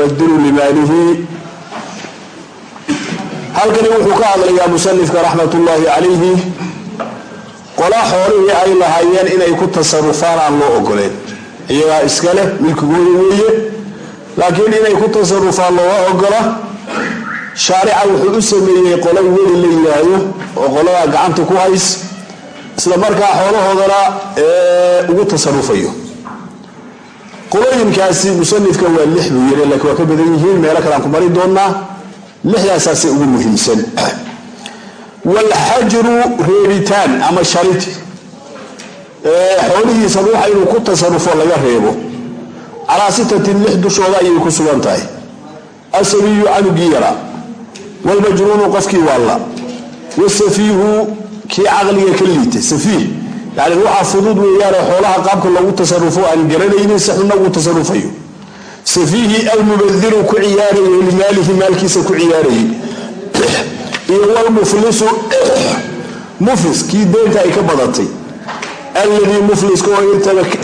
yubadilu limaalihi halkani wuxuu ka hadlayaa musanifka raxmatullaahi calayhi qola xoolihii ay lahaayeen inay ku tasarufaan aan loo ogoleen iyagaa iska leh milkigooda weeye laakiin inay ku tasarufaan looga ogola shaarica wuxuu u sameeyey qola weli la yidhaahdo oo qoladaa gacanta ku hays isla markaa xoolahoodana ugu tasarufayo qolooyinkaasi musanifka waa lix buu yiri laakiin waa ka badan yihiin. Meelo kale aan ku mari doonaa lixdaasaasay ugu muhiimsan. Walxajru reebitaan ama sharid xoolihiisa ruuxa inuu ku tasarufo laga reebo. Calaa sitatin lix dushooda ayay ku sugan tahay. Asabiyu canugii yara walmajnuunu qofkii waalla. Wasafiihu kii caqliga ka liitay safiih yani ruuxa fudud weeyaane xoolaha qaabka loogu tasarufo aan garanaynin si xunna ugu tasarufayo safiihi almubadiru ku ciyaaraye limaalihi maalkiisa ku ciyaarayay. Iyo walmuflisu muflis kii deynta ay ka badatay. Alladii mufliska oo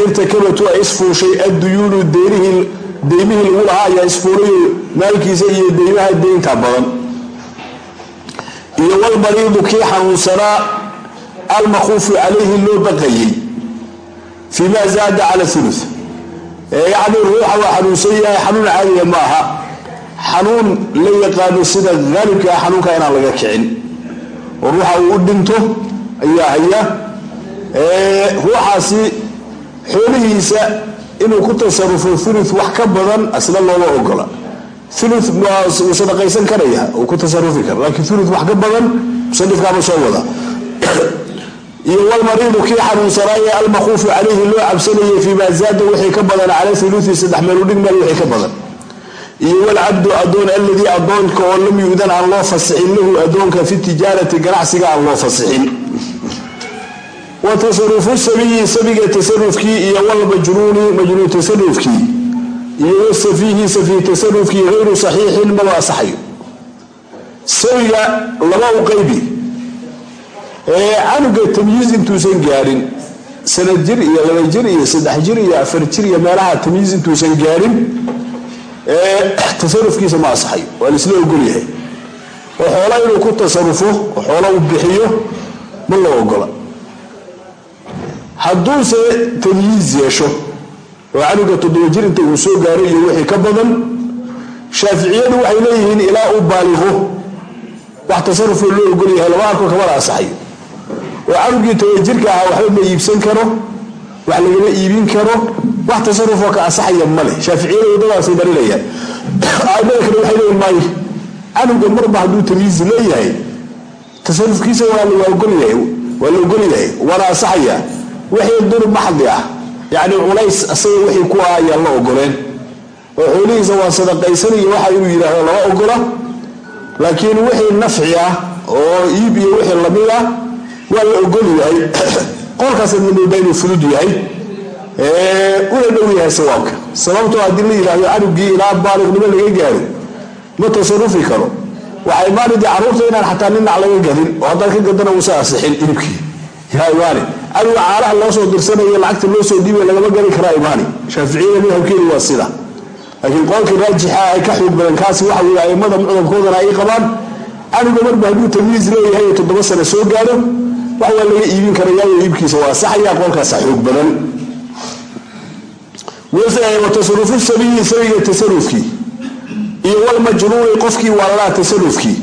irtakabatu ay isfuushay adduyuunu deymihii lagu lahaa ayaa isfuulayo maalkiisa iyo deymaha deynta badan. Iyo walmariidu kii xanuunsanaa almakuufu calayhi loo baqayay fii ma zaada cala ulu yacni ruuxa waa xanuunsan yahay xanuun caadiya ma aha xanuun la yaqaano sida haalibka ah xanuunka inaan laga kicin oo ruuxa uu u dhinto ayaa haya ruuxaasi xoolihiisa inuu ku tasarufo ulu wax ka badan asla looma ogola ulu wuu sadaqaysan karaya uu ku tasarufi kara laakiin ulu wax ka badan musanifkaaba soo wada iyo walmariidu kii xanuunsanaaye almakuufu calayhi loo cabsanayay fii maa zaada wixii ka badan cala uluii saddex meeludhig meel wixii ka badan. iyo walcabdu adoon alladii adoonka oo lam yu'dan aan loo fasixin lahu adoonka fi tijaarati ganacsiga aan loo fasixin. wa tasarufu sabiyi sabiga tasarufkii iyo walmajnuuni majnuun tasarufkii iyo wasafiihi safiih tasarufkii hayru saxiixin maba asaxayo. Sabiga laba u qaybi canuga tamyiiz intuusan gaadhin sanad jir iyo laba jir iyo saddex jir iyo afar jir iyo meelaha tamyiiz intuusan gaadhin tasarufkiisa ma asaxayo waa laisla ogolyahay oo xoola inuu ku tasarufo oo xoola uu bixiyo ma la ogola. Hadduuse tamyiiz yeesho oo canuga toddoba jir inta uu soo gaaro iyo wixii ka badan shaaficiyadu waxay leeyihiin ilaa uu baaliqo wax tasarufoo loo ogolyahay laba arko kamana asaxayo oo canugii toba jirka ahaa waxba ma iibsan karo wax lagama iibin karo. Wax tasarufoo ka asaxaya male shaaficiyada wadadaasay marinayaan aimada kale waxay leeyihiin maayo canuga marba hadduu tamyiiz leeyahay tasarufkiisa waa ogolyahay waa la ogolyahay waana asaxaya wixii durub ah. Yacni culays asaga wixii ku ah ayaan la ogoleen oo xoolihiisa waa sadaqaysanayo waxa inuu yidhaahdo lama ogola laakiin wixii nafci ah oo iib iyo wixii la mid ah waa la ogol yahay. Inuu fudud yahay una dhow yahay sawaabka. Sababtoo haddii la yidhaahdo canugii ilaa baaliqnimo laga gaaro ma tasarufi karo. Waxaa imaanidi carruurta inaan xataa ninac laga gadin oo haddaad ka gadana uusa asixin ilibkii imaani. Canuga caanaha loo soo dirsanayo lacagta loo soo dhiibay lagama gadi karaa imaani. Shaaficiyada madhabkeedu waa sida. Laakiin qolka raajixa ay ka xoog badan kaasi waxa weye aimada mucdamkoodana ay qabaan. Canuga marba hadduu tamyiiz leeyahay toddoba sano soo gaaro wax waa laga iibin karayaayo iibkiisa waa saxaya qolkaasa xoog badan. Wa tasarufu sabiyi sabiga tasarufkii iyo walmajnuuni qofkii waalalaha tasarufkii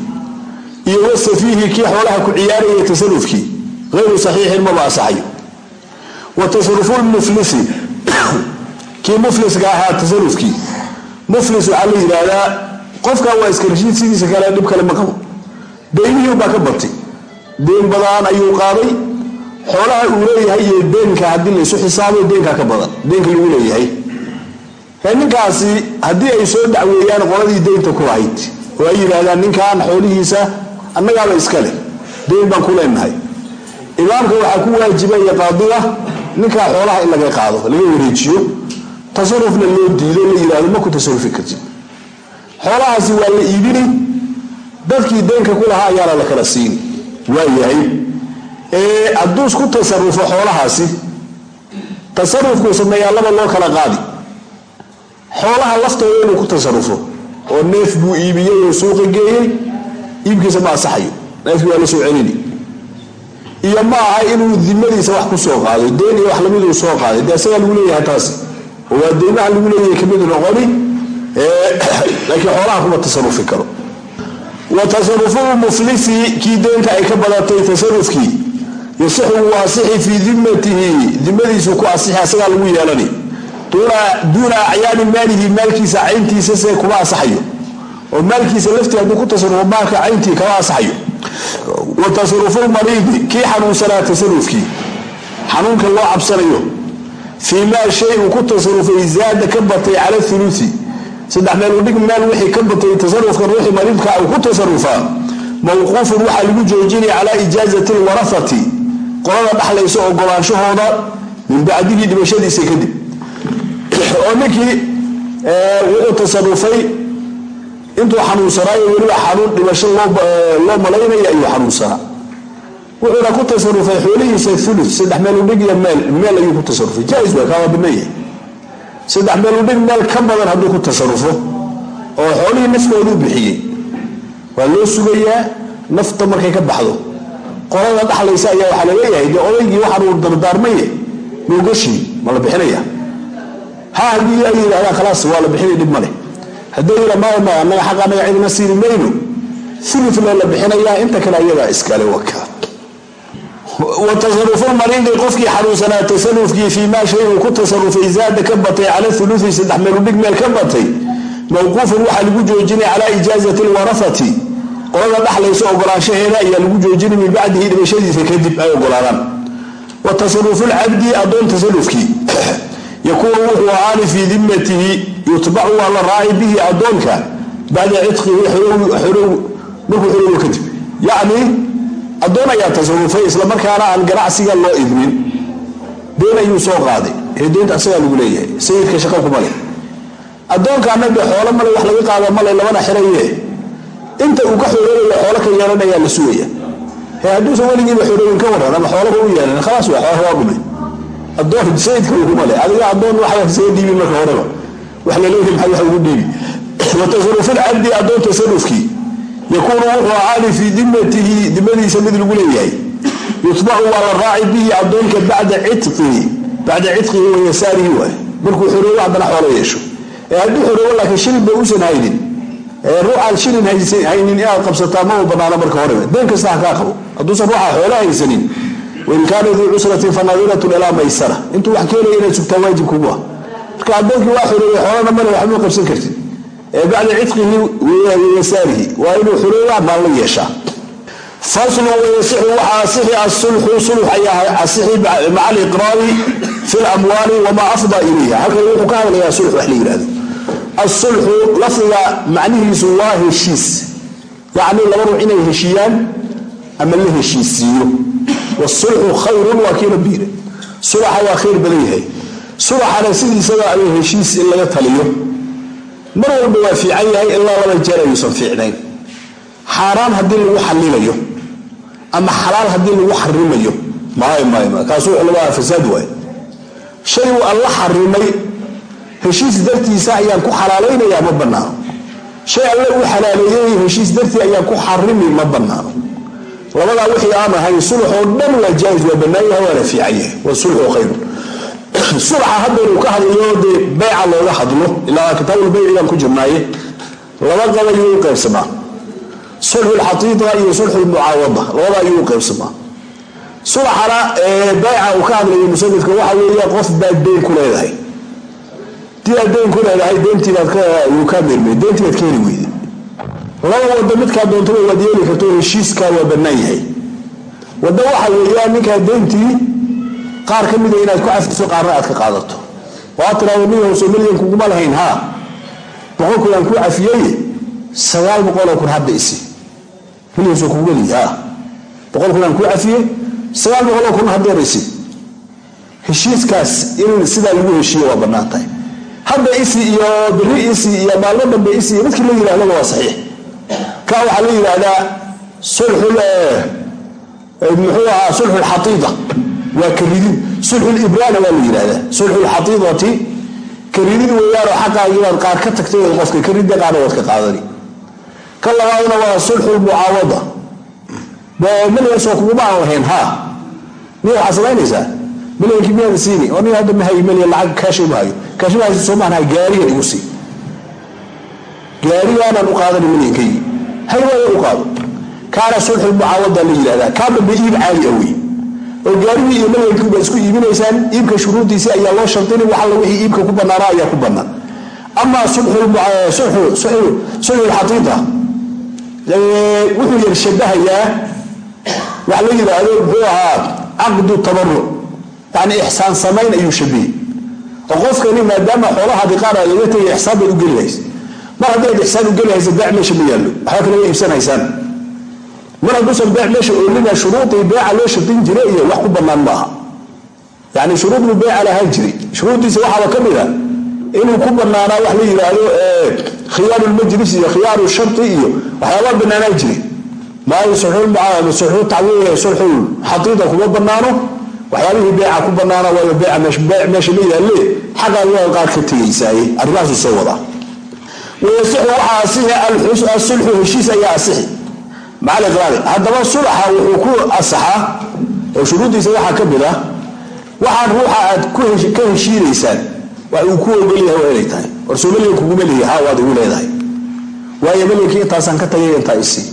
iyo wasafiihi kii xoolaha ku ciyaaraya tasarufkii hayru saxiixin maba asaxayo wa lmuflisi kii mufliska ahaa tasarufkii muflis waxaa la yidhaahdaa qofkan waa iska sidiisa kale dhib kale ma qabo. Deymihii baa ka batay deen badaan ayuu qaaday. Xoolaha uu leeyahay iyo deenka haddii laysu xisaabo deenkaa ka badan deenka lagu leeyahay. Ninkaasi haddii ay soo dacweeyaan qoladii deynta ku lahayd oo ay yidhaahdaan ninkan xoolihiisa annagaaba iska leh deyn baan ku leenahay. Imaamka waxaa ku waajibaya qaadiga ninkaa xoolaha in laga qaado laga wareejiyo tasarufna loo diido la yidhahdo ma ku tasarufi kartid xoolahaasi waa la iibini dadkii deenka ku lahaa ayaana la kala siini waayahay hadduu isku tasarufo xoolahaasi tasarufkuu sameeyaa laba loo kala qaadi. Xoolaha laftooda inuu ku tasarufo oo neef buu iibiyey oo suuqa geeyey iibkiisa ma asaxayo neefkii waa la soo celini. Iyo ma aha inuu dimadiisa wax ku soo qaaday deen iyo wax lamiduu soo qaaday. Dee isagaa lagu leeyahay taasi oo waa deymaha lagu leeyahay ka mid noqoni laakiin xoolaha kuma tasarufi karo wa tasarufu muflisi kii deynta ay ka badatay tasarufkii yasixu wuu asixi fii dimatihi dimadiisu ku asixi asagaa lagu yeelani. Duuna acyaani maalihi maalkiisa cayntiisa se kuma asaxayo. Oo maalkiisa laftii hadduu ku tasarufo maalka cayntii kama asaxayo. Wa tasarufu lmariidi kii xanuunsanaa tasarufkii xanuunka loo cabsanayo. Fii maa shay uu ku tasarufay zaada ka batay cala thuluthi saddex meel udhig meel wixii ka batay tasarufkan ruuxii mariidka uu ku tasarufaa. Mawquufun waxaa lagu joojinaya calaa ijaazati lwarahati qolada dhaxlaysa ogolaanshahooda min bacdihi dhimashadiisa kadib. Oo ninkii wuxuu tasarufay intuu xanuunsanaayo weliba xanuun dhimasho loo malaynaya ayuu xanuunsanaa. Wuxuuna ku tasarufay xoolihiisa ulu saddex meel udhig meel meel ayuu ku tasarufay. Jais waa kaawaa banaya saddex meel udhig meel ka badan hadduu ku tasarufo oo xoolihii naftooduu bixiyey. Waa loo sugayaa nafta markay ka baxdo. Qolada dhaxlaysa ayaa waxaa la leeyahay dee odaygii waxaan uu dardaarmaye moogoshii ma la bixinaya ha haddii ay yidhahdaan khalaas waa la bixinay dhib male haddii yidha maya maya annaga xaq annaga cidina siini mayno. Ulufle la bixinayaa inta kale ayagaa iskale waka wa qofkii xanuunsanaa tasarufkii fii maa shay ku tasarufay zaada ka batay cala ulufi saddex meel udhig meel ka batay mawquufun waxaa lagu joojinay calaa ijaazati lwarahati qolada dhaxlaysa ogolaanshaheeda ayaa lagu joojinay min bacdihi dhimashadiisa kadib ay ogolaadaan wa tasarufu tasarufkii yakuunu wuxuu ahaani fii dimatihi yutbacu waa la raaci bihi adoonka bacda cidqihi markuu xorowo kadib yacni addoon ayaa tasarufay islamarkaana aan ganacsiga loo idmin. Deen ayuu soo qaaday. Ee deynta asagaa lagu leeyahay. Sayidka shaqa kuma leh addoonkaana de xoolo male wax laga qaado male labana xiraye inta uu ka xoroobayo xoolo ka yeelanayaa la sugaya hadduusan weligiiba xoroobin ka waran ama xoolaba u yeelan khalaas waa xoolaha waa addoon sayidka kuma leh adiga addoon waxaa isaga dhiibin marka horeba. Wax la leeyahay maxaa wax ugu dhiibi? Wa tasarufilcabdi addoon tasarufkii yakuunu wuxuu ahaani fii dimatihi dimadiisa mid lagu leeyahay. Yutbacu waa la raaci bihi adoonka bacda ciqihi bacda cidqihi wa yasaarihi waay markuu xoroobo haddana xoolo yeesho. Ee hadduu xoroobo laakiin shilin ba uusan haynin. Ruuxaan shilin haynin inaad qabsataa ma banaano marka horeba deen kasta ha kaa qabo hadduusan ruuxa xoolo haysanin wain kaana duu cusratin fanadiratun ilaa maysara. Intuu wax keenaya inaad sugtaa waajib kugu ah. Marka addoonkii waa xoroobay xoolana male waxma qabsan kartid bacda cidqihi wayasaarihi waa inuu xorooba maan la yeeshaa. Faslu wayasixu waxaa asixi asulxu sulx ayaa asixi maca fi lamwaali wamaa afdaa ilayha. Halkan wuxuu ka hadlayaa sulx wax la yihahdo asulxu lafdiga macnihiisu waa heshiis. Yacni laba ruux inay heshiiyaan ama la heshiisiiyo. Wasulxu khayrun waa kiina biire sulaxa waa khayr badan yahay. Sulaxana sidiisaba ama heshiis in laga taliyo mar walba waa fiican yahay ilaa laba jeer ayuusan fiicnayn. Xaaraan haddii lagu xalilayo ama xalaal haddii lagu xarimayo maayo maayo maayo. Kaas wuxuu lagaa fasaad waaye. Shay uu alla xarimay heshiis dartiisa ayaan ku xalaalaynayaa ma bannaano. Shay alle uu xalaaleeyey heshiis dartii ayaan ku xarimi ma bannaano. Labadaa wixii aan ahayn sulx oo dhan waa jaais waa bannaan yahay waana fiican yahay. Wa sulxu khayrun sulxa haddaynu ka hadlayo dee beyca looga hadlo. Ilaa kitaabulbeycigaan ku jirnaaye laba qab ayuu u qaybsamaa. Sulxu lxatiida iyo sulxu lmucaawada labada ayuu u qaybsamaa. Sulxana beyca uu ka hadlayo musanifka waxa weeye qof baad deyn ku leedahay. Dii deyn ku leedahay deentiibaaduu kaa meermey deentii baad ka heli weyday laba wado midkaa doontaba waad yeeli karto heshiiskaa waa bannaan yahay. Waddo waxa weeyaan ninkaa deyntii qaar ka mida inaad ku cafiso qaarna aad ka qaadato. Oo aad tiraado nin howso milyan kuguma lahayn haa boqol kun cafiyey sagaal boqoloo kun hadda isi. Milyanso kugu meliy haa boqol kun aan sagaal boqoloo kun haddeer isi. Heshiiskaas in sidaa lagu heshiiyo waa bannaan tahay. Hadda isi iyo beri isi iyo maalmo dambe isi iyo midkii la yidhahdaba waa saxiix. Ka waxaa la yidhaahdaa sulxul muxuu ahaa sulxu lxatiida waa ka ridin sulxu libraana waa la yidhahdaa sulxu lxatiidati karidid weeyaanoo xaqaagi inaad qaar ka tagtay qofka karidda qaarna waad ka qaadani. Ka labaadna waa sulxulmucaawada melyansoo kuguma aan lahayn ha miya waxaad samaynaysaa melyankii miyaada siini. Oo nin hadda mahayo melyan lacag kaashi mahayo kaashi mahaysa soo maaha gaarigan igu sii. Gaarigaanaan u qaadani melyankaygi haywaaya u qaado. Kaana sulxulmucaawada la yidhahdaa kaa dambe iib caadi ah wey oo gaarigii iyo melyankii baad isku iibinaysaan iibka shuruudiisi ayaa loo shardini wax alla wixii iibka ku banaana ayaa ku banaan. Amaa sulxulxatiida wuxuu yar shabahayaa wax la yidhaahdo muxuu ahaa caqdu tabaruc yani ixsaan samayn ayuu shabihey oo qofkani maadaama xoolahaadi qaar aad laga tegay ixsaan baad u geli haysa mar haddaad ixsaan u geli haysa beec meesha ma yaallo. Waxba kalaga iibsanaysaan mar hadduusan beec meesha oolina shuruudii beeca loo shardin jiray iyo wax ku bannaan maaha. Yani shuruud buu beeca lahaan jiray. Shuruuddiisa waxaaba ka mid a inuu ku banaanaa wax la yidhaahdo khiyaaru lmajlis iyo khiyaaru shari iyo waxyaabaa banaanaa jiray. Maayo sulxul xadiida kuma banaano waxyaabihii beeca ku banaana waayo beeca meesha ma yaalle xaggaa qaar ka tegaysaaye arrimahaasuu soo wadaa. Wayasixu waxaa asixi asulxu heshiis ayaa asixi haddaba sulxa wuxuu ku asaxaa oo shuruuddiisa waxaa ka mid ah waxaan ruuxa aad ka heshiinaysaan. Wax uu ku ogolyahay waa inay tahay. Warsoo melyan kuguma leeya ha waad igu leedahay. Waayo melyankii intaasaan ka tagay intaa isii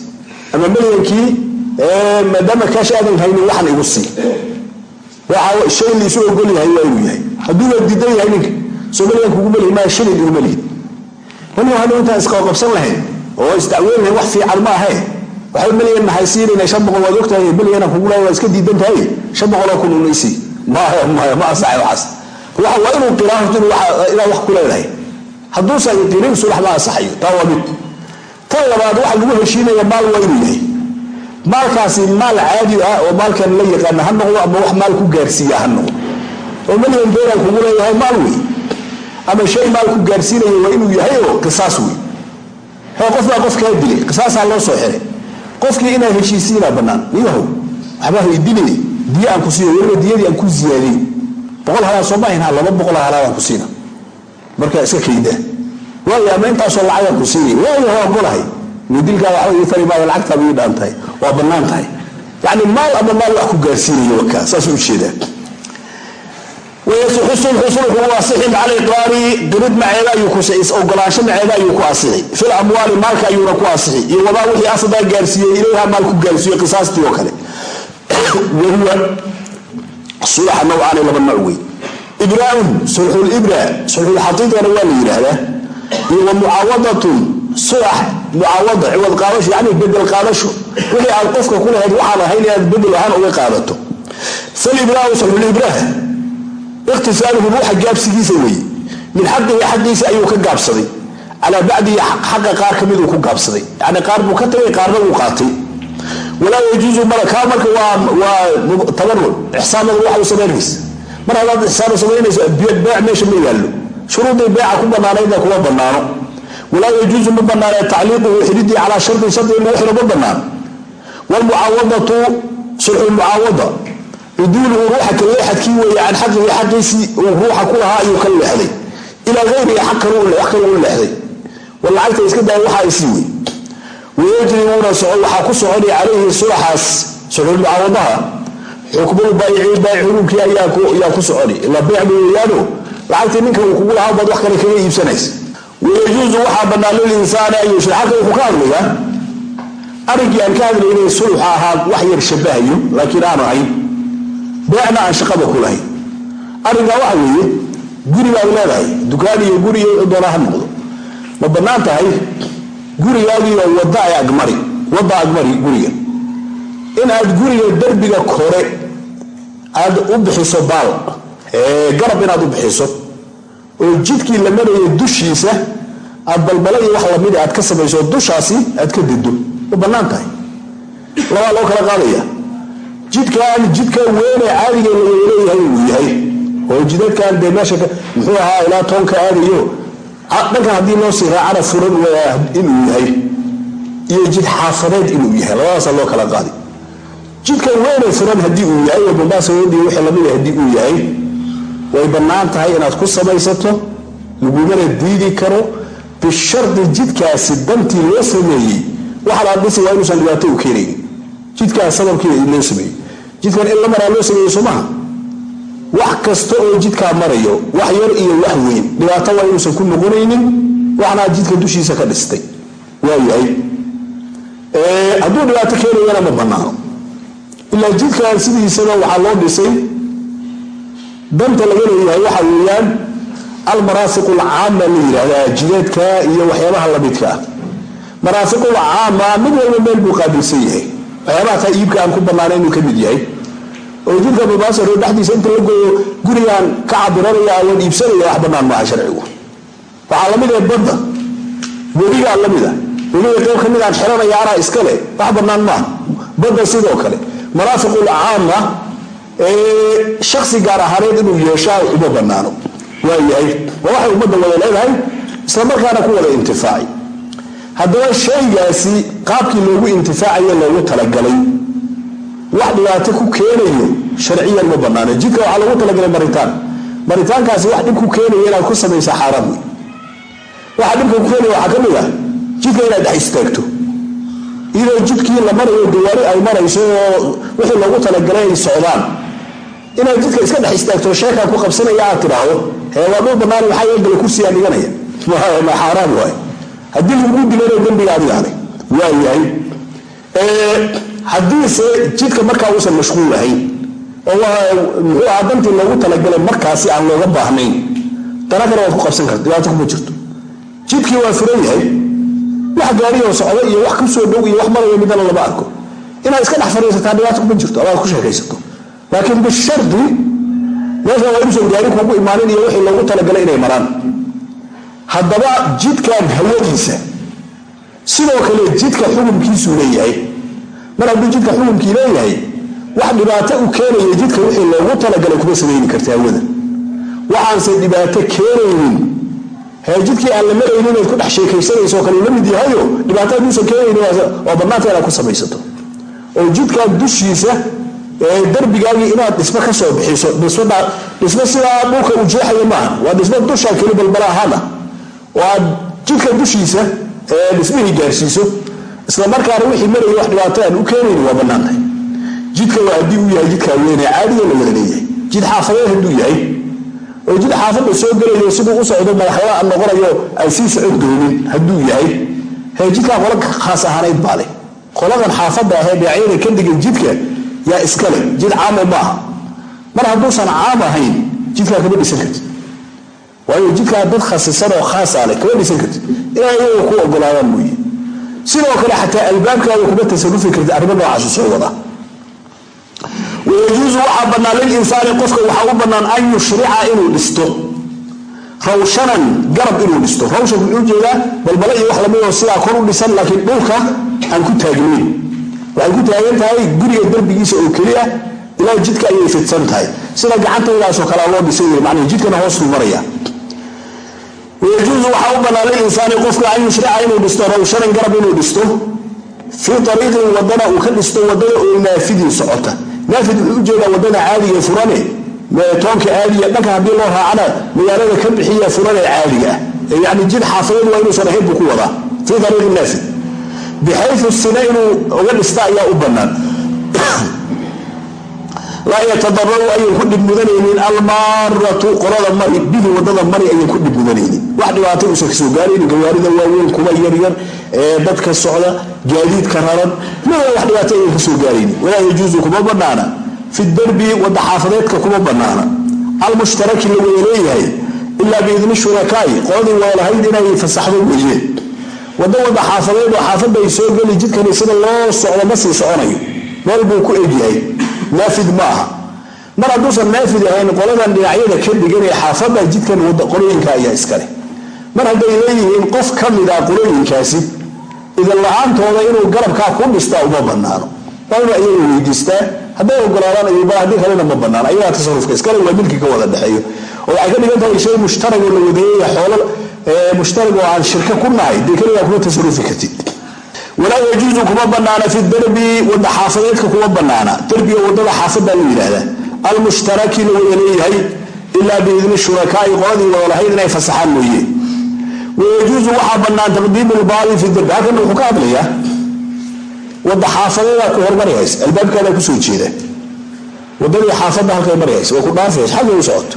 ama melyankii maadaama kaash aadan haynin waxan igu sii waxa shay laisu ogol yahay waa inuu yahay. Hadduu waa diidan yahay ninka soo melyan kuguma leeyi maa shilin iguma leeyi wani hadhow intaan isqaqabsan lahayn oo isdacweyn lahayn wax fiican ma ahe waxay melyan nahay siinayna shan boqol waad ogtahay melyan kugu waa iska diidan tahay shan boqoloo kun una isii maya maya ma waxaas. Waa inuu qiraa inaad wax ku leedahay. Hadduusan qirin sulax ma asaxayo taa waa mid. Tan labaad waxa lagu heshiinaya maal waa inuu yahay. Maalkaasi maal caadi ah oo maalkan la yaqaana ha noqdo ama wax maal ku gaarsiiya ha noqdo. Oo melyan doonaan kugu leeyahay maal wey. Ama shay maal ku gaarsiinaya waa inuu yahay oo qisaas wey. Qof baa qof kaa dilay. Qisaasaa loo soo xiray qofkii inaa heshiisiinaa bannaan. Niyahow waxbaa haydilay diya aan ku siiyo weliba diyadii aan ku ziyaadiy boqol halaa soo maahin ha laba boqol halaadaan ku siina. Marka iska kaydaa waayo ama intaasoo lacagaan ku siinay waayo waa ogolahay. Dilkaa waxba ii tari maayo lacagtaaba ii dhaan tahay. Waa bannaan tahay. Yacni maal ama maal wax ku gaarsiinayo wakaa saasuu u jeedaa wayasixu sulxu sulxu asixi macal iqraari dirid maceeda ayuu ku ogolaansho maceeda ayuu ku asixi fil amwaali maalka ayuuna ku asixi iyo wadaa wixii asadaa gaarsiiyey ilayha maal ku gaarsiiyo qisaastii oo kale. Wahuwa sulaxa nawcaani laba nooc wey ibraaun sulxulibra sulxulxaqiiqana waa la yidhaahdaa. Iyo wa mucaawadatun sulax mucaawada ciwad qaadasho yani bedel qaadasho. Wixii aad qofka ku lahayd waxaan ahayn inaad bedel ahaan uga qaadato. Falibraau sulxulibrah ikhtisaaruhu ruuxa gaabsigiisa weeye. Min xaqihi xaqiisa ayuu ka gaabsaday. Calaa bacdihi xaqa qaar ka miduu ku gaabsaday. Yani qaar buu ka tagay qaarna wuu qaatay. Walaa yajuusu kaa marka waa tabaruc ixsaanada waxa u samaynaysa mar haddaad ixsaan samaynayso beec meesha ma yaallo. Shuruudii beeca ku banaanaydna kuma banaano walaa yajuusu ma banaanee tacliiquhu xididii calaa shardin shardi in ma banaano wlmucaawadatu sulxulmucaawada cuduuluhu ruuxa ka leexadkii weeye can xaqihi xaqiisii uu ruuxa ku lahaa ayuu ka leexday. Ilaa ayrihi wax kale u leexday. War iska daaya waxa ay sii wey wayajri wuuna waxaa ku soconi calayhi sulaxaas sulxulmucaawadaha xukmul baayici baayic xuruumkii ayaa ku soconi ilaa beyc ba lacagtii ninka uu kugu lahaa baad wax kale kaga iibsanaysa. Wayajuusu waxaa bannaan lilinsaani an yushri wuxuu ka hadlayaa arrinkii aan ka hadlaynay sulxa ahaa wax yar shabahayo laakiin aanu ahayn beecna aan shaqaba ku arrinkaa waxa weeye guri baad leedahay dukaan iyo guri doona ha noqdo. Ma bannaan tahay gurigaagiiyo wada ay agmari wadda agmari guriga. In aad guriga derbiga kore aad u bixiso baal garab inaad u bixiso oo jidkii la marayo dushiisa aad balbala iyo wax la mid aad ka samayso dushaasi aad ka dido ma bannaan tahay. Labaa loo kala qaadaya jidkaan jidka weene caadiga la leeyahay uu yahay. Oo jidadkan dee meesha muxuu ahaa ilaa toonka aadayo dhankan haddii loo sii raacana furan inuu yahay. Iyo jid xaafadeed inuu yahay. Labadaasa loo kala qaadi. Jidkan weyne furan haddii uu yahay oo bambaasa wendi wixii lamida haddii uu yahay way bannaan tahay inaad ku samaysato lagumana diidi karo. Bishardi jidkaasi dantii loo sameeyey waxa la waa inuusan dhibaato u keenaynin. Jidkaas sababkiina loo sameeyey jidkan in la maraa loo sameeyey soo maha. Wax kasta oo jidkaa marayo wax yar iyo wax weyn. Dhibaato waa inuusan ku noqonaynin waxnaa jidka dushiisa ka dhistay. Waayahay hadduu dhibaato keenayana ma banaano ilaa jidkan sidiisaba waxaa loo dhisay danta laga leeyahay waxa weeyaan almaraafiq alcaama la yidhahdaa jideedka iyo waxyaabaha lamidka ah. Maraafiqul caama mid walba meel buu qaabilsan yahay waxyaabaha taa iibka aan ku banaana inuu ka mid yahay. Oo jidka babaasaro dhexdiisa inta la gooyo gurigaan ka cabiranaya ayaan iibsanaya wax banaan maaha sharcigu. Waxaa la mid ah badda. Webigaa la mid a webiga qayb ka mid aan xiranaya anaa iskale wax banaan maaha badda sidoo kale. Maraafiqul caama shaksi gaar ahaaneed inuu yeeshaa uma banaano waayahay waa waxay ummadda wada leedahay. Islamarkaana ku wada intifaaci haddaba shaygaasi qaabkii loogu intifaacayo loogu talagalay. Wax dhibaato ku keenayo sharciyan ma banaano jidka waxaa loogu talagalay maritaan. Maritaankaasi wax dhib ku keenaya inaad ku samaysa xaaraan. Wey waxa dhibka ku keenaya waxaa ka mid ah jidka inaad dhex istaagto. Iyadoo jidkii la marayo dawaari ay marayso oo wixii loogu talagalay ay socdaan. Inaad jidka iska dhex istaagto sheekaa ku qabsanaya aad tidhaahdo hee waa dhul bannaan maxaa yeelgala kursiyaa dhiganaya? Xaaraan waay haddii lagu dilana dembiga adigaale waa yahay. Haddiise jidka markaa uusan mashquul ahayn oo muxuu ahaa dantii loogu talagalay markaasi aan looga baahnayn dana kale waad ku qabsan karta dhibaato kuma jirto. Jidkii waa furan yahay wax gaariyoo socdo iyo wax ku soo dhow iyo wax marayo midana lama arko. Inaad iska dhex fadhiisataa dhibaato kuma jirto amaad ku sheekaysato. Laakiin bishardi meesha waa inuusan gaari kugu imaanin iyo wixii loogu talagalay inay maraan haddaba jidkan hawadiisa sidoo kale jidka xukunkiisuu leeyahay. Mar hadduu jidka xukunkii leeyahay wax dhibaato u keenaya jidka wixii loogu talagalay kuma samayni karta hawada. Waxaanse dhibaato keenaynin. Jidkii aan la maraynin inaad ku dhex sheekaysanayso kale la mid yahayo dhibaato hadduusan keenaynin waa bannaanta inaad ku samaysato. Oo jidkan dushiisa darbigaagii inaad dhismo ka soo bixiso dhismo sidaa dhulka uu jeexaya maaha. Waa dhismo dusha keli balbala ahaana oo aad jidka dushiisa dhismihii gaarsiiso. Isla markaana wixii maraya wax dhibaato aan u keenayni waa bannaantahay jidka haddii uu yahay jidkaa weyne caadiga la wada leeyahay. Jid xaafadeed hadduu yahay. Oo jid xaafadda soo gelayo siduu u socdo madaxwaa noqonayo ay sii socon doonin hadduu yahay. Hee jidkaa qola khaas ahaaneyd baa leh. Qoladan xaafadda ahee dhinacyada ka degan jidka yaa iskale jid caamo maaha. Mar hadduusan caam ahayn jidkaa kama dhisan kartid waayo jidkaa dad khasisan oo khaasa leh kama dhisan kartid. Inay iyaga ku ogolaadaan mooye sidoo kale xataa albaabkaada kuma tasarufi kartid arrimo noocaasu soo wada. Wayajuusu waxaa bannaan lilinsaani qofka waxaa u bannaan an yushrica inuu dhisto. Rawshanan garab inuu dhisto. Rawshanku wuxuu jeedaa balbala iyo wax lamidoo sidaa kor u dhisan laakiin dhulka aan ku taagnayn. Waxay ku taagan tahay guriga darbigiisa oo keliya ilaa jidka ayay fidsan tahay. Sida gacantaydaasoo kalea loo dhisay macnii jidkana hoosuu maraya wayajuusu waxaa u bannaan lilinsaani qofka an yushrica inuu dhisto rawshanan garab inuu dhisto fii ariiqin wadana uu ka dhisto waddada oo naafidin socota naafid wuxuu u jeedaa waddada caadiga furane toonka caadiga dhanka haddii loo raacana magaalada ka bixiya furane caadiga ah yani jid xaafadeed waa inuusan ahayn buu ku wadaa fii ariiqi naafid bixayu sina inuu uga dhista ayaa u bannaan laa yatadararu ayan ku dhib mudanaynin. Almaaratu qolada mari bihi waddada mari ayan ku dhib mudanaynin. Wax dhibaato uusan ka soo gawaarida waaweyn kuwa yaryar ee dadka socda gaadiidka raran. Midna wax dhibaato ayan ka soo gaaraynin. Walaa yajuusu kuma banaana fi darbi wada xaafadeedka kuma banaana almushtaraki la wada leeyahay ilaa biidni shurakaai qoladii walahayd inay fasaxdo weeye wada wada xaafadeed oo xaafadda ay soo geli jidkani sida loo socdo ma soconayo. Meel buu ku egyahay naafid ma aha mar hadduusan naafid ahayn qoladan dhinacyada ka dhigan ee xaafadda jidkan qolooyinka ayaa iskale mar hadday leeyihiin qof ka mid ah qolooyinkaasi idan la'aantooda inuu garabkaa ku dhistaa uma banaano waa inuu ayaga weydiistaa hadday ogolaadaan haddii kalena ma banaan ayagaa tasarufka iskale waa milki ka wada dhexeeyo. Oo waxay ka dhigan tahay shay mushtaragoo la wadeeyaya xoolo mushtarag oo aan shirka ku nahay dee keligaa kuma tasarufi kartid walaa yajuusu kuma banaana fi darbi wada xaafadeedka kuma banaana. Darbiga waddada xaafada la yidhaahdaa. Almushtaraki la wada leeyahay ilaa biidni shurakaai qoladii wada lahayd inay fasaxaan mooye. Wayajuusu waxaa bannaan taqdiimu lbaadi fi darbi. Halkana wuxuu ka hadlayaa wadda xaafadeedaa ku hormarihaysa albaabkaadaa ku soo jeeda. Wadadii xaafadda halkay marihaysa waa ku dhaafaysa. Xaggay u socoto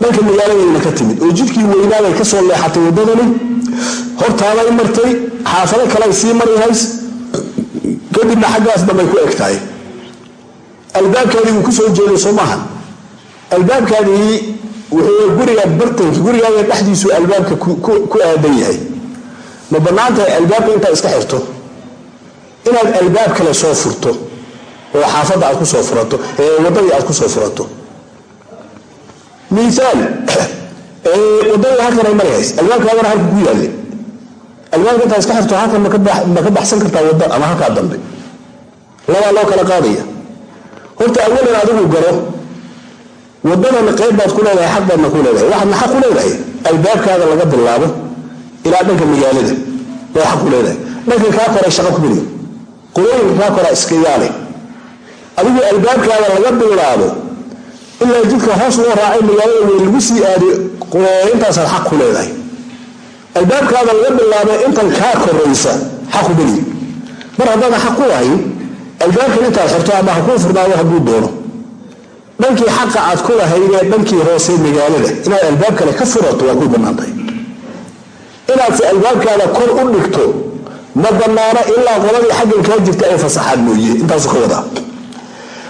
dhanka magaaladayna ka timid. Oo jidkii weynaaday ka soo leexatay wadadani hortaaday martay xaafado kaley sii marihays kadibna xaggaas dambay ku eg tahay albaabkaadii wuu ku soo jeeday soo maaha albaabkaadii wuxuu guriga bartanki gurigaaga dhexdiisu albaabka ku aadan yahay. Ma bannaan albaabka intaad iska xirto? Inaad albaab kale soo furto oo xaafadda aad ku soo furato ee wadadii aad ku soo furato. Miaal wadadii halkanay marhays albaabkaagana halka ku yaale albaabka intaad iska xirto halkan ma ka baxsan kartaa wadda ama halkaa dambe. Labaa loo kala qaadaya. Horta awalan adigu garo wadadana qayb baad ku leedahay xaq baadna ku leedahay. Waxaadna xaq ku leedahay? Albaabkaada laga bilaabo ilaa dhanka magaalada. Baad xaq ku leedahay. Dhanka kaa koray shaqa ku meliyo qolooyinka kaa koraa iska yaale. Adigu albaabkaada laga bilaabo ilaa jidka hoos loo raacay magaalada weyn lagu sii aadiy intaasaad xaq ku leedahay albaabkaada laga bilaabo intan kaa koraysa xaq ku meliyo mar haddaadan xaq ku lahayn albaabkan intaad xirto ama ha kuu furnaado hadduu doono. Dhankii xaqa aad ku lahaydee dhankii hoose magaalada inaad albaab kale ka furato waa ku bannaantahay inaadse albaabkaada kor u dhigto ma bannaano ilaa qoladii xaggan kaa jirta ay fasaxaan mooye intaasu ka wadaa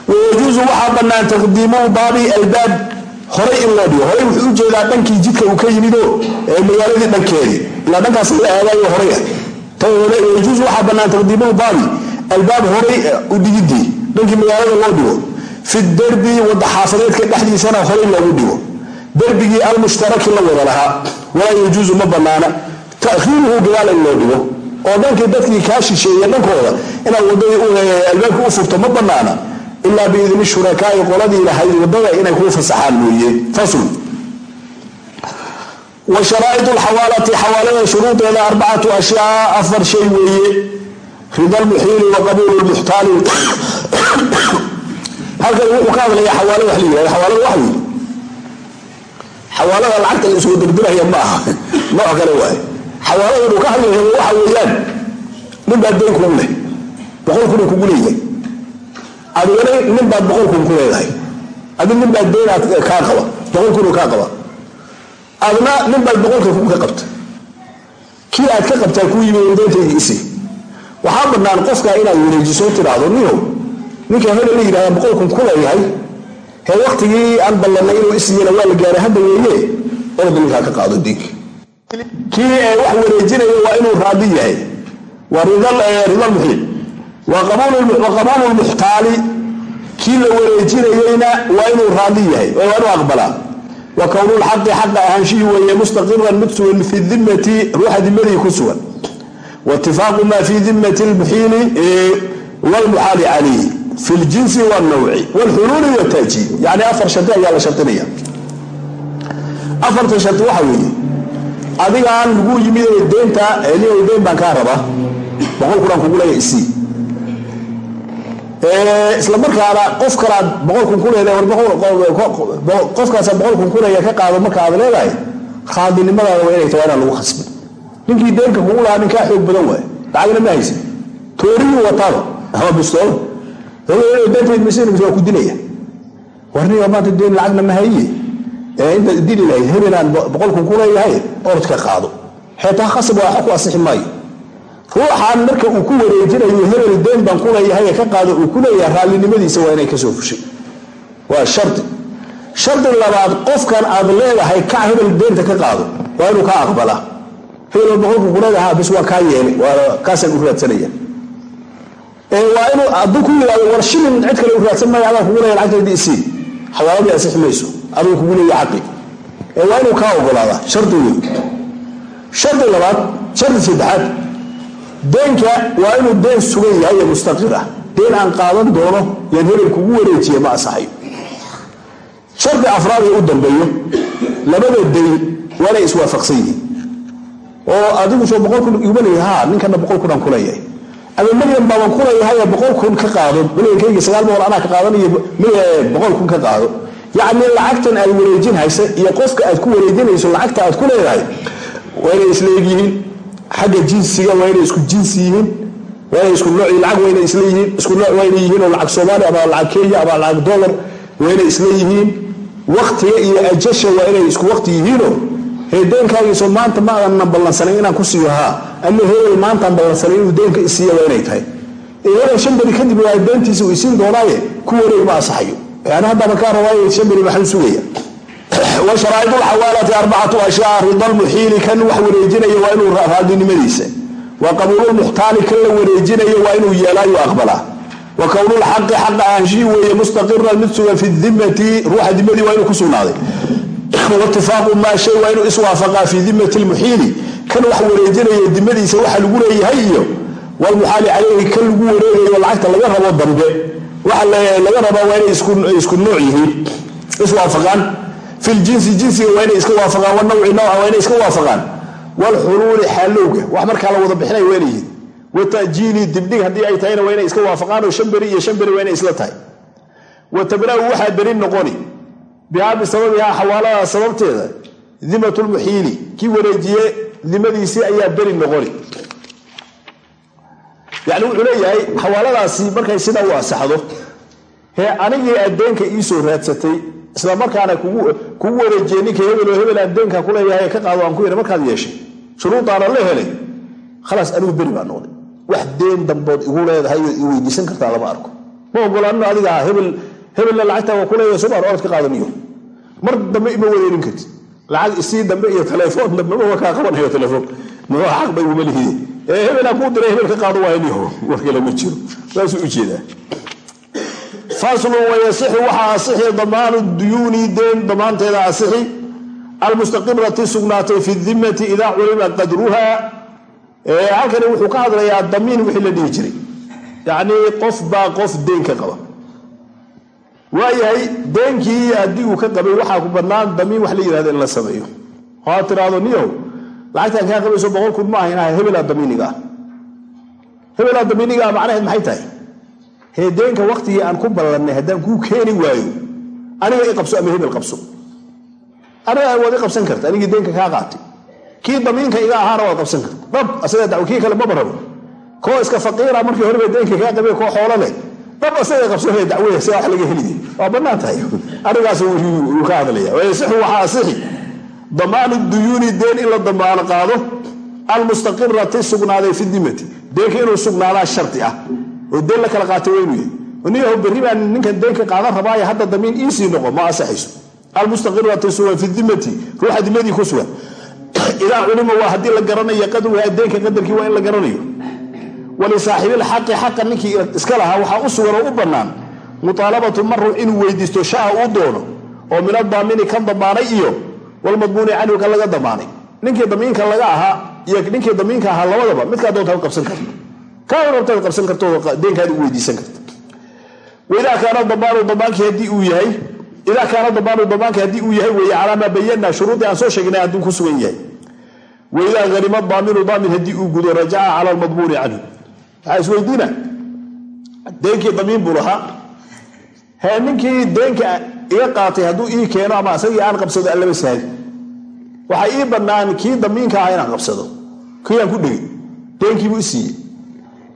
wayajuusu waxaa bannaan taqdiimuhu baabi albaab horay in loo dhigo horay wuxuu u jeedaa dhankii jidka uu ka yimido magaaladii dhankeedii ilaa dhankaas la aadaayo horay. Ah wayajuusu waxaa bannaan taqdiimuhu baabi albaab horay u dhigidii dhankii magaalada loo dhigo. Fi derbi wada xaafadeedka dhexdiisana horay loogu dhigo. Derbigii almushtaraki la wada lahaa. Walaa yajuusu ma banaana takhiiruhu gadaal in loo dhigo. Oo dhankii dadkii kaa shisheeye dhankooda inaad wadadii albaabka u furto ma banaana ilaa biidni shurakaai qoladii lahayd waddada inay kuu fasaxaan mooye. Fasl wa sharaa'id lxawaalati xawaalada shuruudeeda arbacatu ashyaa afar shay weeye rida lmuxiili wa qabuul lmuxtaali halkan wuxuu ka hadlaya xawaalo wax la yihahdo xawaalada waxa weeye xawaalada lacagta la isku dirdiraya ma aha. Nooc kale waaye. Xawaaladan uu ka hadlaya waxa weeyaan nin baa dayn kugu leh. Boqol kun kugu leeyahay adigana nin baad boqol kun ku leedahay. Adi nin baad daynaad kaa qaba. Boqol kun kaa qaba. Adna nin baad boqolka ka qabta. Kii aad ka qabtaa kuu yimi dayntaydi isi waxaa banaan qofka inaad wareejiso tiraahdo ninow ninka hebel la yidhahda boqol kun ku leeyahay? Hee waktigii aan ballanay inuu isiiyana waa la gaaray hadda weeye? Orda ninkaa ka qaado diinka kii wax wareejinaya waa inuu raadi yahay. Waa rida lmuxiil waqabuulu lmuxtaali kii la wareejinayeyna waa inuu raali yahay waa inuu aqbalaa wa kownulxaqi xaqa ahaanshihii weeye mustaqiran mid sugan fi dimati ruuxa dimadii ku sugan. Waitifaaqu maa fi dimati lmuxiili wlmuxaali calayhi fi ljinsi walnawci wlxuluuli wataajiib yani afar shari ayaa la sharinaya afarta shari waxa weeye adigaan lagu yimid deenta elio deen baan kaa raba boqol kuran kugu leeya isii isla markaana qof kalaad boqol kun ku leedahay qofkaasa boqol kun ku leeya ka qaado marka aad leedahay raadinimadaada waa inay tahay inaan lagu khasbin. Ninkii deynka kugu lahaa ninkaa xoog badan waay lacagna ma haysa tooriyuu wataaba ama bistoolo waa ku dilaya warniga maanta deen lacagna ma haye intaad dili lahayd hebelaan boqol kun ku leeyahay orodka qaado. Xeetaa khasab waa ku asixi maayo ruuxaan marka uu ku wareejinayo hebel deen baan ku leeyahay ka qaado uu ku leeyahay raallinimadiisa waa inay ka soo fushay. Waa shardi shardi labaad qofkan aad leedahay kac hebel deenta ka qaado waa inuu kaa aqbalaa hebel kun ku leedaha bis waa kaa yeelay kaasaan u raadsanaya waa inuu hadduu ku yidhahdo war shilin cid kale u raadsan maayo adaan kugu leeya lacagtaydi isii xawaaladii asixi mayso aduu kugu leeya xaqi. Waa inuu kaa ogolaadaa shardi wey shardi labaad shardi saddexaad deenka waa inuu deen sugan yahay ee mustaqir ah. Deen aan qaadan doono yaan hebel kugu wareejiya ma asaxayo shardi afraad ee u dambeeyo labada dayn waa inay iswaafaqsan yihiin. Oo adigu soo boqol kun iguma leeyahay ha ninkana boqol kunaan ku leeyahay. Ama milyan baaban ku leeyahay boqol kun ka qaado. Milyankayga sagaal boqol anaa ka qaadanayo boqol kun ka qaado. Yacni lacagtan aad wareejin haysa iyo qofka aad ku wareejinayso lacagta aad ku leedahay waa inay isleegyihiin xagga jinsiga waa inay isku jinsi yihiin waa inay isku nooc lacag waa inay isla yihiin isku nooc waa inay yihiin oo lacag soomaali ama lacag kenya ama lacag dollar waa inay isla waktiga iyo ajasha waa inay isku wakti yihiinoo heedeenkaagiiso maanta ma aadan ballansanayn inaan ku siiyo haa ama hebel maantaan ballansanayn inuu deenka isiiya waa inay tahay. Hebel shan kadib waa deentiisa uu isiin doonaaye ku wareeg ma asaxayo. Yani haddaba kaa rabaaye shan maxuu sugaya wa sharaaid lxawaalati arbacatu ashyaa rida lmuxiili kan wax wareejinaya waa inuu raadinimadiisa. Wa qabuululmuxtaali kan la wareejinayo waa inuu yeelaayo aqbalaa wa kownulxaqi xaqa aanshii weeye mustaqiran mid sugan fi dimati ruuxa dimadii waa inuu ku sugnaaday. Watifaaqu maa shay waa inuu iswaafaqaa fi dimati lmuxiili kan wax wareejinaya dimadiisa waxa lagu leeyahay iyo walmuxaali caleyhi kan lagu wareegayo lacagta laga rabo dambe. Waxa laga rabaa waa inay isku nooc yihiin iswaafaqaan fi ljinsi jinsiga waa inay iska waafaqaan wanawci nawca waa inay iska waafaqaan. Walxuluuli xaalowga wax markaa la wada bixinay waa inay yihiin watajiili dibdhig haddii ay tahayna waa inay iska waafaqaan oo shan beri iyo shan beri waa inay isla tahay. Watabra-u waxaa beri noqoni. Bihaa bisababihaa xawaalada sababteeda dimat lmuxiili kii wareejiye dimadiisii ayaa beri noqoni. Yani wuxuu leeyahay xawaaladaasi markay sidaa u asaxdo hee anigii addeenka iisoo raadsatay isla markaana kugu wareejiye ninka hebel oo hebel addeenka kuleeyahay ka qaado aan ku yidhi markaad yeeshay shuruudaana la helay khalaas anigu beri baa noqday. Wax deen dambood igu leedahay i weydiisan kartaa lama arko. Ma ogolaanino adiga ah hebel hebella lacagtaa waa kuleeyahay somaan orad ka qaadaniyo mar dambe ima wareerin karti lacag isii dambe iyo telefoon dambeba waa kaa qabanayo telefoon. Muxuu xaq bay uma lihide ee hebelaa kuu diray hebel ka qaado waayniho war kale jiro. Saasuu u jeedaa faslun wayasixu waxaa asixi damaanu duyuuni deen damaanteeda asixi. Almustaqirati sugnaatay fi dimati idaa culima qadruha. Halkani wuxuu ka hadlayaa damiin wixii la dhihi jiray. Yacnii qof baa qof deen qaba. Waayahay deenkii haddii uu ka qabay waxaa ku bannaan damiin wax la yihahdo in la sameeyo. Oo tiraahdo niyow lacagtaan kaa qabayso boqol kun ma ahayn hebelaa damiiniga. Ah hebelaa damiiniga ah macnaheed maxay tahay hee deenka waktigii aan ku ballannay haddaan kuu keeni waayo aniga i qabso ama hebel qabso. Aniga waad i qabsan karta anigii deenka kaa qaatay. Kii damiinka iga ahaana waad qabsan karta. Dab asaga daw kii kale maba rabo koo iska faqiira markii horeba deenka kaa qabay koo xoolo leh. Dab asaga qabso he dacwaya sidaa wax laga heliy waa bannaan tahay. Arigaas uu ka hadlaya wayasixu waxaa asixi damaanu duyuuni deen in la damaano qaado. Almustaqirati sugnaaday fi deenka inuu sugnaadaa shardi ah oo deen la kala qaatay waa inuu yahay niyaho berri ninkan deenka qaadan rabaaye hadda damiin iisii noqo ma asaxayso almustaqirati sugan fi dimati ruuxa dimadii ku sugan. Idaa culima waa haddii la garanayo qadruha deenka qadarkii waa in la garanayo. Walisaaxibilxaqi xaqa ninkii iska lahaa waxaa u sugan oo u bannaan. Muaalabatu maruux inuu weydiisto shaa uu doono oo min adaamini kan damaanay iyo walmadmuuni canhu kan laga damaanay ninkii damiinka laga ahaa iyo ninkii damiinka ahaa labadaba midkaa doontaad qabsan karto kaa rabtaad qabsan karto deenkaadi u weydiisan karta waidaa kaana damaanu damaankii haddii uu yahay idaa kaana damaanu damaanki haddii uu yahay weeye calaa maa bayanaa shuruudii aan soo sheegnay hadduu ku sugan yahay. Waidaa hanima daaminu daamin haddii uu gudo rajaca cala almadmuuni canhu. Waxaa isweydiina deenkii damiin buu lahaa. Hee ninkii deenka iga qaatay hadduu ii keeno ama asagii aan qabsado allaba sahli waxaa ii bannaan kii damiinka ahaa inaan qabsado. Kii aan ku dhegay deenkiibuu i siiyey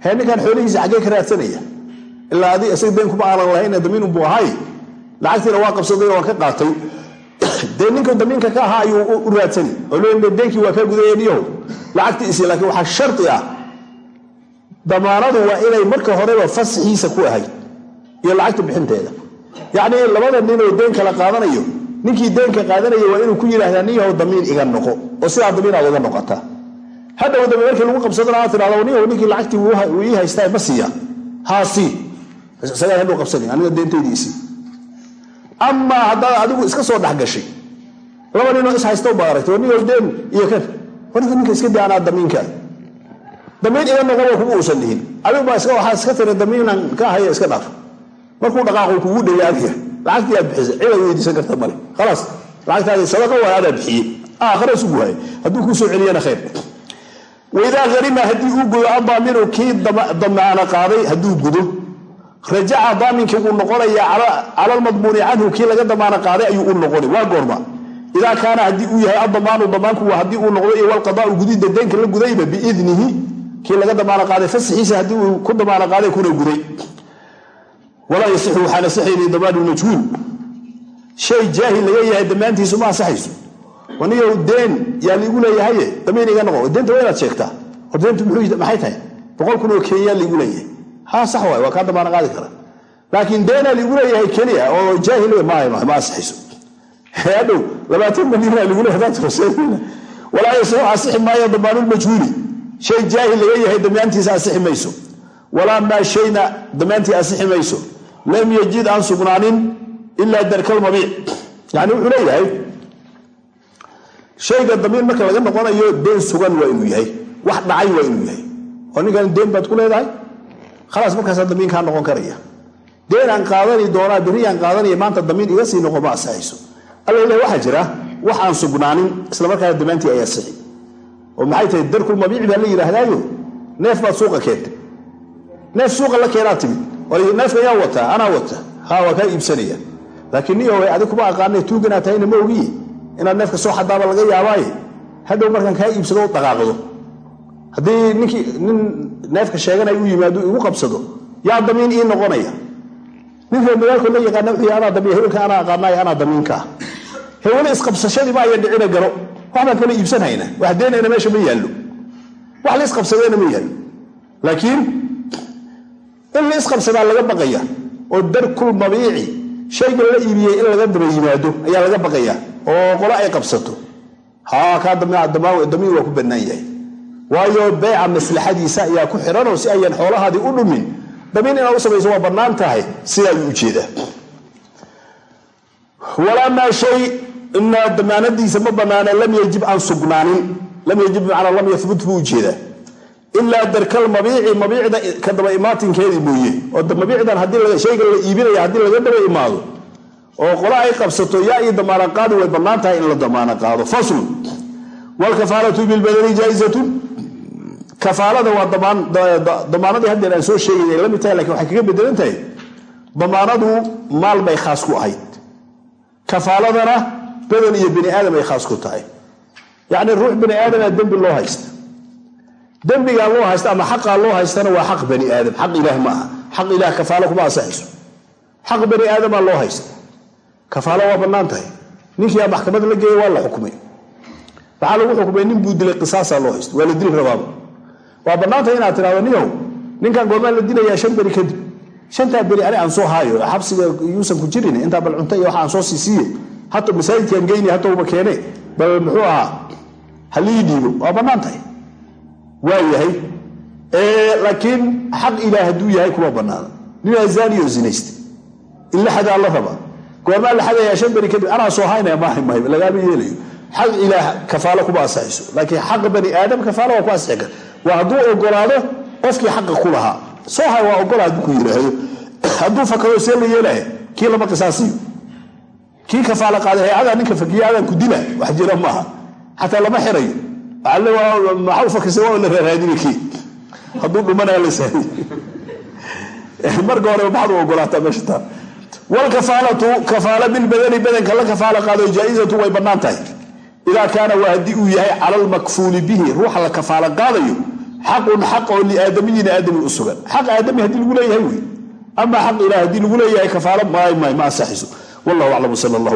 hee ninkan xoolihiisa xaggee ka raadsanaya. Ilaa adi isaga deen kuma aanan lahayn damiin unbuu ahay lacagtiina waa qabsaday waan ka qaatay. Dee ninka damiinka ka ahaa ayuu u raadsani. Oo le deenkii waa kaa gudayaniyaho lacagtii isi laakiin waxaa shardi ah. Damaanadu waa inay marka horeba fasaxiisa ku ahayd iyo lacagta bixinteeda. Yacnii labada ninoo deen kala qaadanayo ninkii deenka qaadanaya waa inuu ku yidhahdaa nin damiin iga noqo oo sidaa damiinaad uga noqotaa hadhow dambe markii lagu qabsadana aad tidhahdo nin yahow ninkii lacagtii wuu ii haystaa ma siiya. Haa sii. Isagaa hadhow qabsani aniga deentaydii isii amaa haddaad adigu iska soo dhexgashay laba ninoo is haysta aragtay nin yahow deen iyo kan. Warka ninka iska daa anaa damiinkaa damiin iga noqoba kuma uusan dhihin. Adigu baa waxaa iska tira damiinan ka haya iska dhaaf. Markuu dhaqaaqu kugu adiga lacagtii aad bixisay cid aad weydiisan karta male khalaas lacagtaadi sadaqa waay adaa bixiyey. Aakhara isugu waayay hadduu kuu soo celiyana khayr waidaa harima haddii uu gudo adaaminu kii damaana qaaday hadduu gudo. Rajaca daaminkii wuu noqonayaa cala almadmuuni canhu kii laga damaano qaaday ayuu u noqoni waa goorma. Idaa kaana haddii uu yahay adamaanu damaanku haddii uu noqdo iyo walqadaau gudidda deenka la gudayba biidnihi kii laga damaano qaaday fasaxiisa haddii uu ku damaano qaaday kuna guday. Walaa yasixu waxaan asixayni damaanu majhuul. Shay jaahil laga yahay damaantiisu ma ansaxayso anigow deen yaa liigu leeyahaye damiin iga noqo. Deenta waa inaad sheegtaa. Hor deentu maxay tahay? Boqol kun oo kenya liigu leeyahay. Ha sax waay. Waa kaa damaano qaadi kara. Laakiin deenaa liigu leeyahay keliya oo jaahil ma ansaxayso. Hadhow labaatan malyanaa ligu leeyahay walaa yasixu asixi maayo damaanulmajhuuli shay jaahil laga yahay damaantiisa asixi mayso. Walaa maa shayna damaantii asixi mayso. Lam yajid aan sugnaanin ilaa darkalmabiic yani wuxuu leeyahay shayga damiin marka laga noqonayo deen sugan waa inuu yahay wax dhacay waa inuu yahay. Oo ninkan deen baad ku leedahay? Khalaas markaasaa damiin kaa noqon karaya. Deen aan qaadani doonaa berri aan qaadanaya maanta damiin iga sii noqo ma asaxayso alla ilahi waxaa jira wax aan sugnaanin isla markaana damaantii ay asixi oo maxay tahay darkulmabiici baa la yidhaahdaayo? Neef baad suuqa keentay. Neef suuqa la keenaa timid. Neefka yaa wataa anaa wata ha waa kaa iibsanaya. Laakiin niyo adig kuma aqaana tuuganaa tahayna ma ogiye inaad neefka soo xadaaba laga yaabaaye hadhow markaan kaa iibsado u dhaqaaqdo haddii ninkii nin neefka sheeganay u yimaado igu qabsado yaa damiin ii noqonaya. Ninka magaalko la yaqaana wuxuu anaa damiin hebelka anaa aqaanaay anaa damiinkaa hewele isqabsashadii ma aya dhicina garo wax kala iibsanhayna wax deenayna meesha ma yaallo. Wax la isqabsadeena ma yaallo. Laakiin in la isqabsadaa laga baqaya oo darkul mabiici shayga la iibiyey in laga daba yimaado ayaa laga baqaya oo qolo ay qabsato. Haa kaa damiin waa ku bannaan yahay. Waayo beeca maslaxadiisa ayaa ku xiranoo si ayaan xoolahaadii u dhumin. Damiin inaad u samayso waa bannaan tahay sidaa ayuu u jeedaa walaa maa shay inaa damaanadiisa ma bannaane lam yajib aan sugnaanin. Lam yajib bimacnaa lam yahbut buu u jeedaa ilaa darkal mabiici mabiicda ka daba imaatinkeedii mooye. Oo mabiicdan haddii shayga la iibinaya haddii laga daba imaado. Oo qola ay qabsato yaa ii damaana qaadi way bannaan tahay in la damaano qaado. Faslun. Wlkafaalatu bilbadani jaaizatun. Kafaalada waa damaanadii haddeer aan soo sheegay ay tahay laakiin waxay kaga bedelan tahay. Damaanadu maal bay khaas ku ahayd. Kafaaladana badan iyo bani aadam ay khaas ku tahay. Yacni ruux bani aadama dembi loo haysta dembigaa loo haysta ama xaqaa loo haystana waa xaq bani aadam xaq ilaah ma aha. Xaq ilaah kafaalo kuma ansaxayso. Xaq bani aadamaa loo haysta kafaalo waa bannaan tahay. Ninkiiaa maxkamad la geeya waa la xukumay. Waxaa lagu xukumay nin buu dilay qisaasaa loo haysta waa la dili rabaaba waa bannaantahay inaad tidhahdo niyow ninkan goormaan la dilayaa shan beri kadib. Shantaa beri ani aan soo haayo xabsiga yuusan ku jirin intaa bal cunta iyo waxa aan soo siisiiye hata masaajidkaan geyni hatauba keene bal muxuu ahaa halii dhiibo. Waa bannaan tahay waa yahay. Laakiin xaq ilaah hadduu yahay kuma bannaana ninaa zaaniyo zinaysta in la xadaa la raba. Goormaa la xadayaa shan beri kadib anaa soo haynaya maaha mahay lagaama yeelayo. Xaq ilaah kafaalo kuma ansaxayso laakiin xaq bani aadam kafaalo waa ku ansixi waa hadduu ogolaado qofkii xaqa ku lahaa. Soo hay waa ogola hadduu ku yidhaahdo hadduu fakado see la yeelaya kii lama qisaasiyo kii kafaalo qaaday hay'adaa ninka fakiya adaan ku dila. Wax jira maaha. Xataa lama xirayo maxau fakisa waa la raaraadina kii. Hadduu dhumanaya la sahay marka hore maxaad u ogolaataa meesha taa. Wlkafaalatu kafaala bilbadani badanka la kafaalo qaado jaa-izatu way bannaan tahay. Idaa kaana waa haddii uu yahay cala almakfuuli bihi ruuxa la kafaalo qaadayo xaqun xaq oo liaadamiyin aadami u sugan. Xaq aadami haddii lagu leeyahay wey. Ama xaq ilah haddii lagu leeyahay kafaalo ma ansaxiso wallahu aclam sal allah